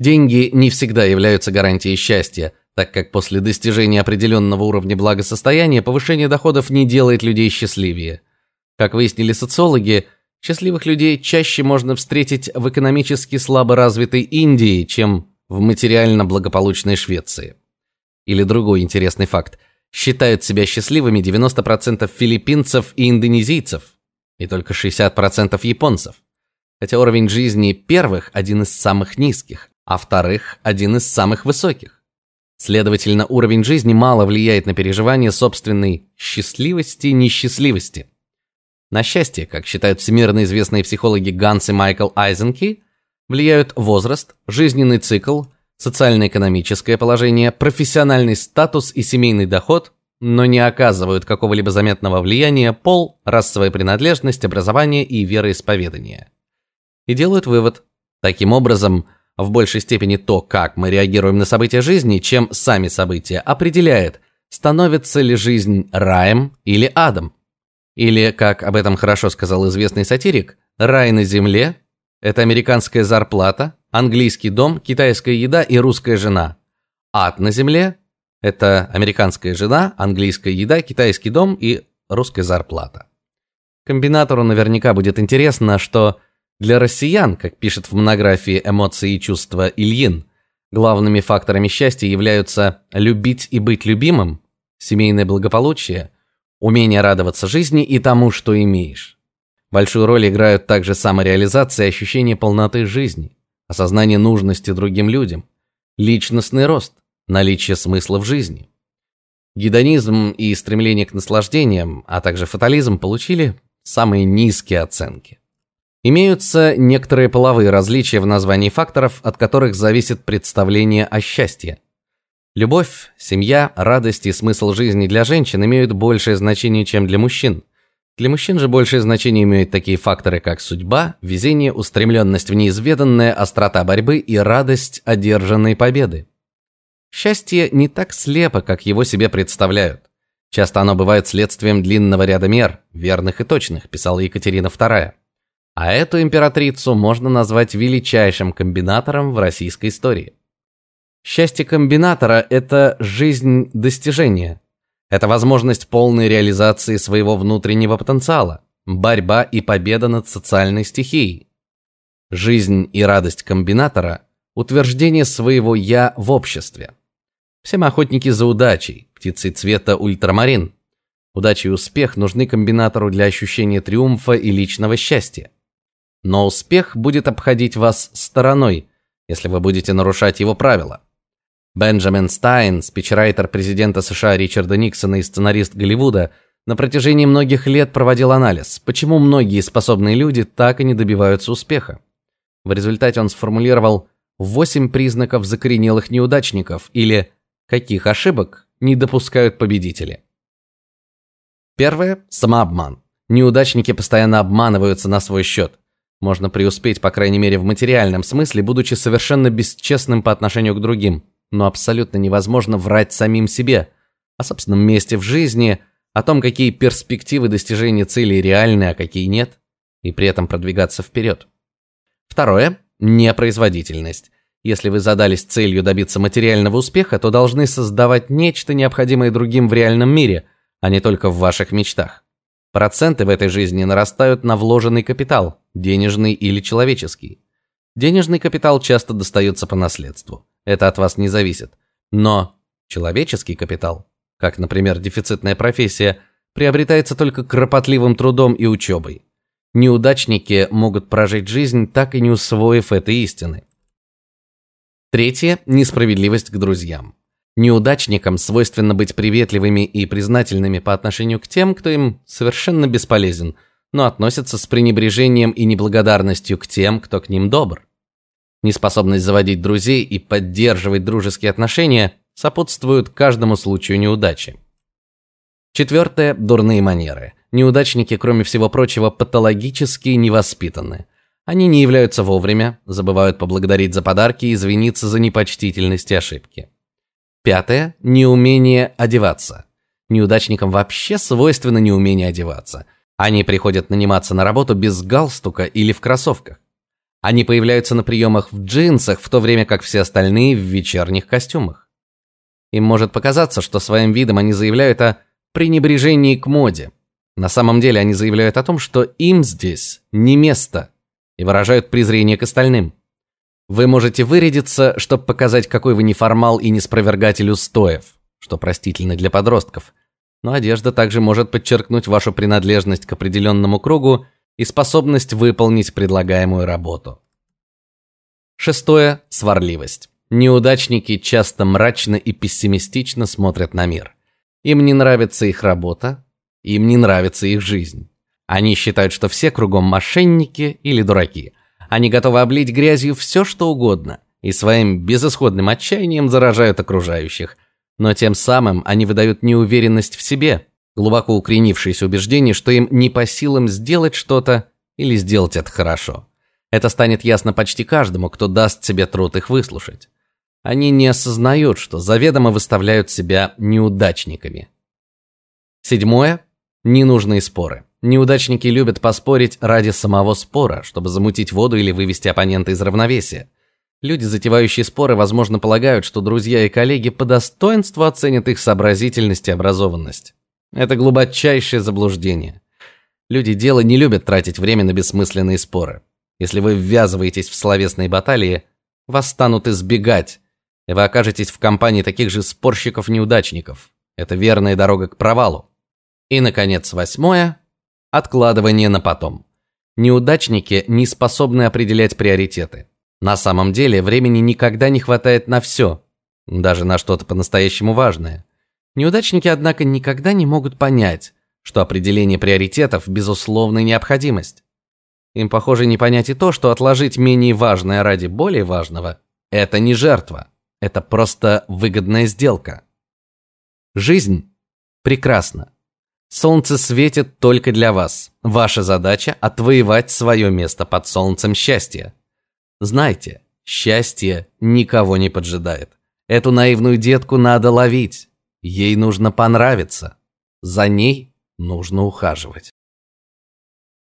Деньги не всегда являются гарантией счастья, так как после достижения определенного уровня благосостояния повышение доходов не делает людей счастливее. Как выяснили социологи, счастливых людей чаще можно встретить в экономически слабо развитой Индии, чем в материально благополучной Швеции. Или другой интересный факт. Считают себя счастливыми 90% филиппинцев и индонезийцев, и только 60% японцев. Хотя уровень жизни первых один из самых низких, а вторых один из самых высоких. Следовательно, уровень жизни мало влияет на переживание собственной счастливости и несчастливости. На счастье, как считают всемирно известные психологи Ганс и Майкл Айзенки, влияют возраст, жизненный цикл, социально-экономическое положение, профессиональный статус и семейный доход, но не оказывают какого-либо заметного влияния пол, расовая принадлежность, образование и вероисповедание. И делают вывод: таким образом, в большей степени то, как мы реагируем на события жизни, чем сами события, определяет, становится ли жизнь раем или адом. Или, как об этом хорошо сказал известный сатирик, рай на земле это американская зарплата, английский дом, китайская еда и русская жена. Ад на земле это американская жена, английская еда, китайский дом и русская зарплата. Комбинатору наверняка будет интересно, что для россиян, как пишет в монографии Эмоции и чувства Ильин, главными факторами счастья являются любить и быть любимым, семейное благополучие, умение радоваться жизни и тому, что имеешь. Большую роль играют также самореализация и ощущение полноты жизни, осознание нужности другим людям, личностный рост, наличие смысла в жизни. Гедонизм и стремление к наслаждениям, а также фатализм получили самые низкие оценки. Имеются некоторые половые различия в названии факторов, от которых зависит представление о счастье. Любовь, семья, радость и смысл жизни для женщин имеют большее значение, чем для мужчин. Для мужчин же большее значение имеют такие факторы, как судьба, везение, устремленность в неизведанное, острота борьбы и радость одержанной победы. Счастье не так слепо, как его себе представляют. Часто оно бывает следствием длинного ряда мер, верных и точных, писала Екатерина II. А эту императрицу можно назвать величайшим комбинатором в российской истории. Счастье комбинатора это жизнь достижения, это возможность полной реализации своего внутреннего потенциала, борьба и победа над социальной стихией. Жизнь и радость комбинатора утверждение своего я в обществе. Все мы охотники за удачей, птицы цвета ультрамарин. Удача и успех нужны комбинатору для ощущения триумфа и личного счастья. Но успех будет обходить вас стороной, если вы будете нарушать его правила. Бенджамин Стайн, спичрайтер президента США Ричарда Никсона и сценарист Голливуда, на протяжении многих лет проводил анализ, почему многие способные люди так и не добиваются успеха. В результате он сформулировал восемь признаков закоренелых неудачников или каких ошибок не допускают победители. Первое самообман. Неудачники постоянно обманываются на свой счет. Можно преуспеть, по крайней мере, в материальном смысле, будучи совершенно бесчестным по отношению к другим но абсолютно невозможно врать самим себе о собственном месте в жизни, о том, какие перспективы достижения целей реальны, а какие нет, и при этом продвигаться вперед. Второе непроизводительность. Если вы задались целью добиться материального успеха, то должны создавать нечто необходимое другим в реальном мире, а не только в ваших мечтах. Проценты в этой жизни нарастают на вложенный капитал, денежный или человеческий. Денежный капитал часто достается по наследству. Это от вас не зависит. Но человеческий капитал, как, например, дефицитная профессия, приобретается только кропотливым трудом и учебой. Неудачники могут прожить жизнь, так и не усвоив этой истины. Третье несправедливость к друзьям. Неудачникам свойственно быть приветливыми и признательными по отношению к тем, кто им совершенно бесполезен, но относятся с пренебрежением и неблагодарностью к тем, кто к ним добр. Неспособность заводить друзей и поддерживать дружеские отношения сопутствуют каждому случаю неудачи. Четвертое дурные манеры. Неудачники, кроме всего прочего, патологически невоспитаны. Они не являются вовремя, забывают поблагодарить за подарки и извиниться за непочтительность и ошибки. Пятое неумение одеваться. Неудачникам вообще свойственно неумение одеваться. Они приходят наниматься на работу без галстука или в кроссовках. Они появляются на приемах в джинсах, в то время как все остальные в вечерних костюмах. Им может показаться, что своим видом они заявляют о пренебрежении к моде. На самом деле они заявляют о том, что им здесь не место, и выражают презрение к остальным. Вы можете вырядиться, чтобы показать, какой вы неформал и неспровергатель устоев, что простительно для подростков. Но одежда также может подчеркнуть вашу принадлежность к определенному кругу и способность выполнить предлагаемую работу. Шестое сварливость. Неудачники часто мрачно и пессимистично смотрят на мир. Им не нравится их работа, им не нравится их жизнь. Они считают, что все кругом мошенники или дураки. Они готовы облить грязью все, что угодно, и своим безысходным отчаянием заражают окружающих. Но тем самым они выдают неуверенность в себе, глубоко укоренившееся убеждение, что им не по силам сделать что-то или сделать это хорошо. Это станет ясно почти каждому, кто даст себе труд их выслушать. Они не осознают, что заведомо выставляют себя неудачниками. Седьмое ненужные споры. Неудачники любят поспорить ради самого спора, чтобы замутить воду или вывести оппонента из равновесия. Люди, затевающие споры, возможно, полагают, что друзья и коллеги по достоинству оценят их сообразительность и образованность. Это глубочайшее заблуждение. Люди дела не любят тратить время на бессмысленные споры. Если вы ввязываетесь в словесные баталии, вас станут избегать, и вы окажетесь в компании таких же спорщиков-неудачников. Это верная дорога к провалу. И наконец, восьмое откладывание на потом. Неудачники не способны определять приоритеты. На самом деле, времени никогда не хватает на все, даже на что-то по-настоящему важное. Неудачники, однако, никогда не могут понять, что определение приоритетов безусловная необходимость. Им, похоже, не понять и то, что отложить менее важное ради более важного это не жертва, это просто выгодная сделка. Жизнь прекрасна. Солнце светит только для вас. Ваша задача отвоевать свое место под солнцем счастья. Знайте, счастье никого не поджидает. Эту наивную детку надо ловить. Ей нужно понравиться. За ней нужно ухаживать.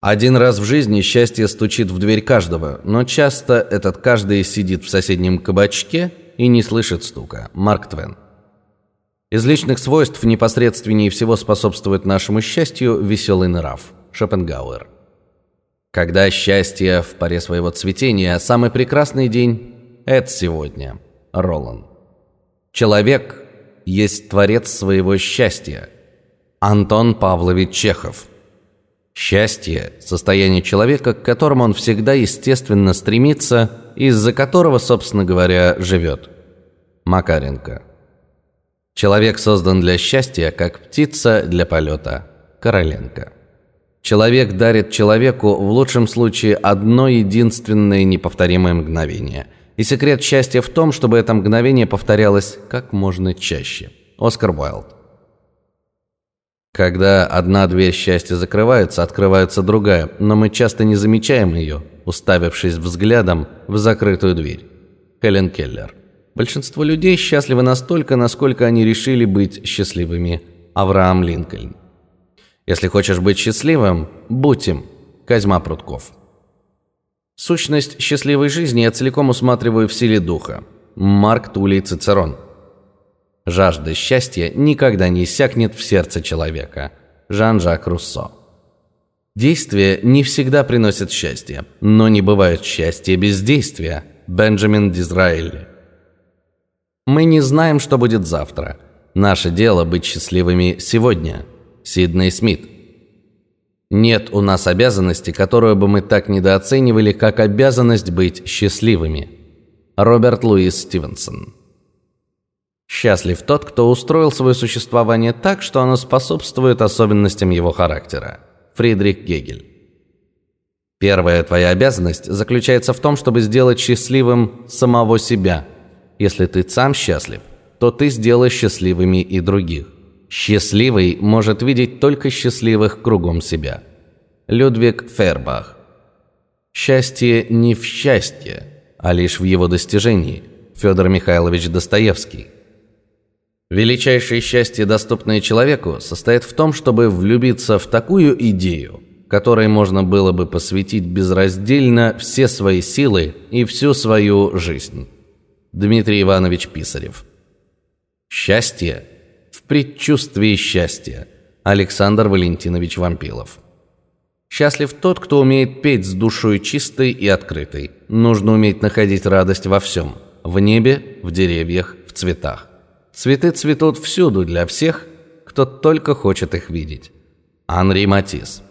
Один раз в жизни счастье стучит в дверь каждого, но часто этот каждый сидит в соседнем кабачке и не слышит стука. Марк Твен. Из личных свойств непосредственнее всего способствует нашему счастью веселый нрав. Шопенгауэр. Когда счастье в паре своего цветения, самый прекрасный день это сегодня. Ролан. Человек есть творец своего счастья. Антон Павлович Чехов. Счастье – состояние человека, к которому он всегда естественно стремится, из-за которого, собственно говоря, живет. Макаренко. Человек создан для счастья, как птица для полета. Короленко. Человек дарит человеку в лучшем случае одно единственное неповторимое мгновение – и секрет счастья в том, чтобы это мгновение повторялось как можно чаще. Оскар Уайлд. Когда одна дверь счастья закрывается, открывается другая, но мы часто не замечаем ее, уставившись взглядом в закрытую дверь. Хелен Келлер. Большинство людей счастливы настолько, насколько они решили быть счастливыми. Авраам Линкольн. Если хочешь быть счастливым, будь им. Козьма Прутков. Сущность счастливой жизни я целиком усматриваю в силе духа. Марк Тулей Цицерон. Жажда счастья никогда не иссякнет в сердце человека. Жан-Жак Руссо. Действие не всегда приносит счастье, но не бывает счастья без действия. Бенджамин Дизраэль. Мы не знаем, что будет завтра. Наше дело быть счастливыми сегодня. Сидней Смит. Нет у нас обязанности, которую бы мы так недооценивали, как обязанность быть счастливыми. Роберт Луис Стивенсон. Счастлив тот, кто устроил свое существование так, что оно способствует особенностям его характера. Фридрих Гегель. Первая твоя обязанность заключается в том, чтобы сделать счастливым самого себя. Если ты сам счастлив, то ты сделаешь счастливыми и других. Счастливый может видеть только счастливых кругом себя. Людвиг Фербах. Счастье не в счастье, а лишь в его достижении. Федор Михайлович Достоевский. Величайшее счастье, доступное человеку, состоит в том, чтобы влюбиться в такую идею, которой можно было бы посвятить безраздельно все свои силы и всю свою жизнь. Дмитрий Иванович Писарев. Счастье предчувствии счастья. Александр Валентинович Вампилов. Счастлив тот, кто умеет петь с душой чистой и открытой. Нужно уметь находить радость во всем: в небе, в деревьях, в цветах. Цветы цветут всюду для всех, кто только хочет их видеть. Анри Матис.